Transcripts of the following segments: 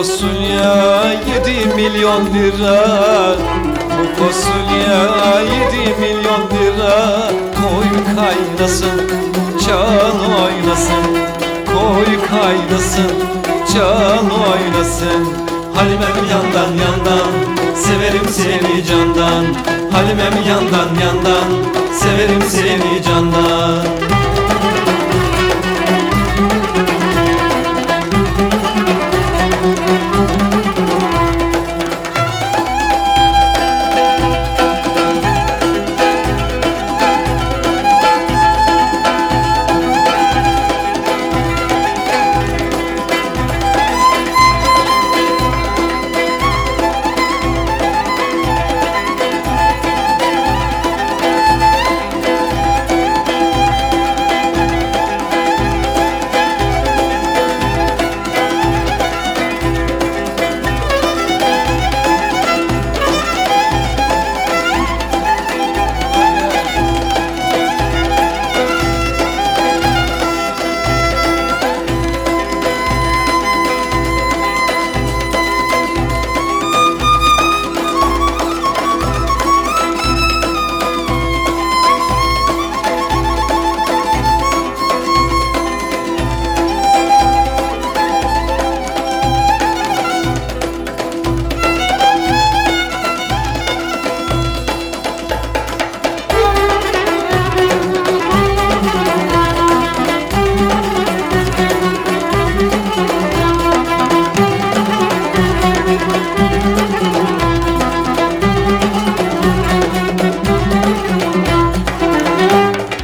fasulye yedi milyon lira. Bu fasulye yedi milyon lira. Koy kaynasın can oynasın. Koy kaynasın can oynasın. Halimem yandan yandan Severim seni candan. Halimem yandan yandan Severim seni candan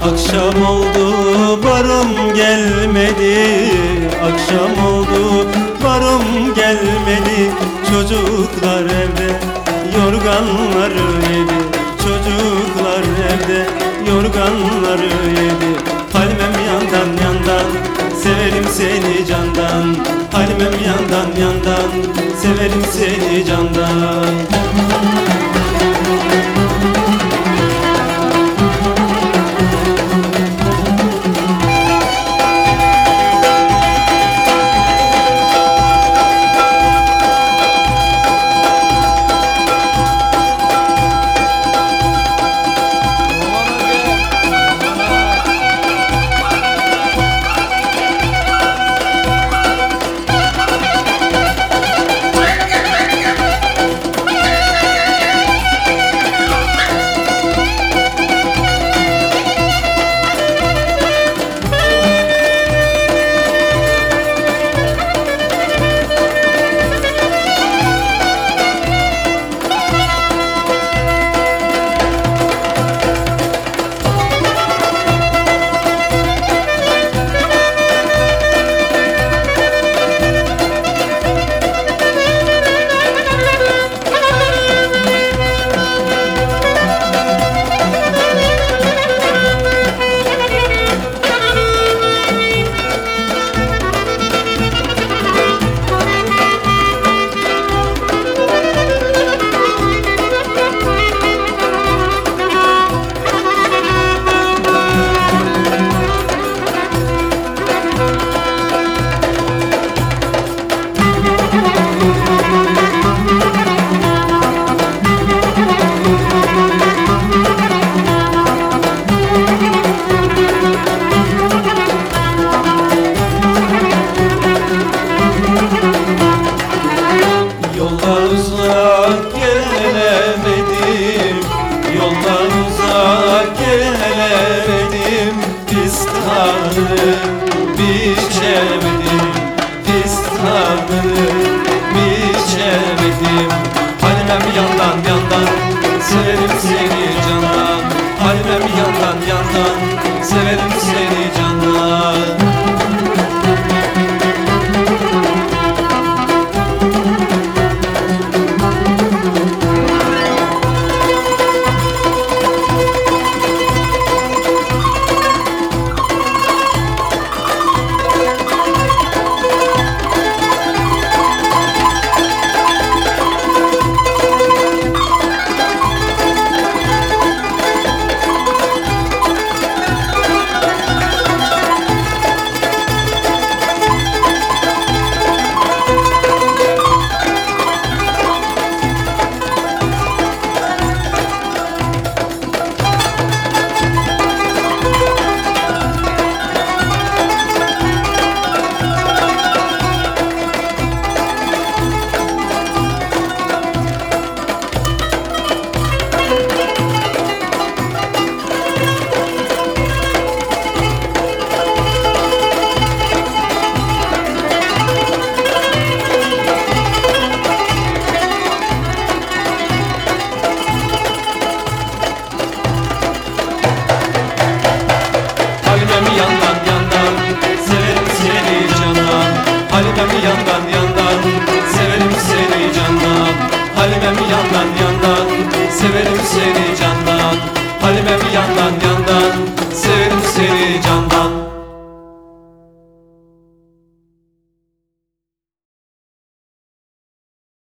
Akşam oldu varım gelmedi. Akşam oldu varım gelmedi. Çocuklar evde yorganları yedi. Çocuklar evde yorganları yedi. Halimem yandan yandan severim seni candan. Halimem yandan yandan severim seni candan Fistanı biçemedim Fistanı biçemedim Halimem yandan yandan Severim Severim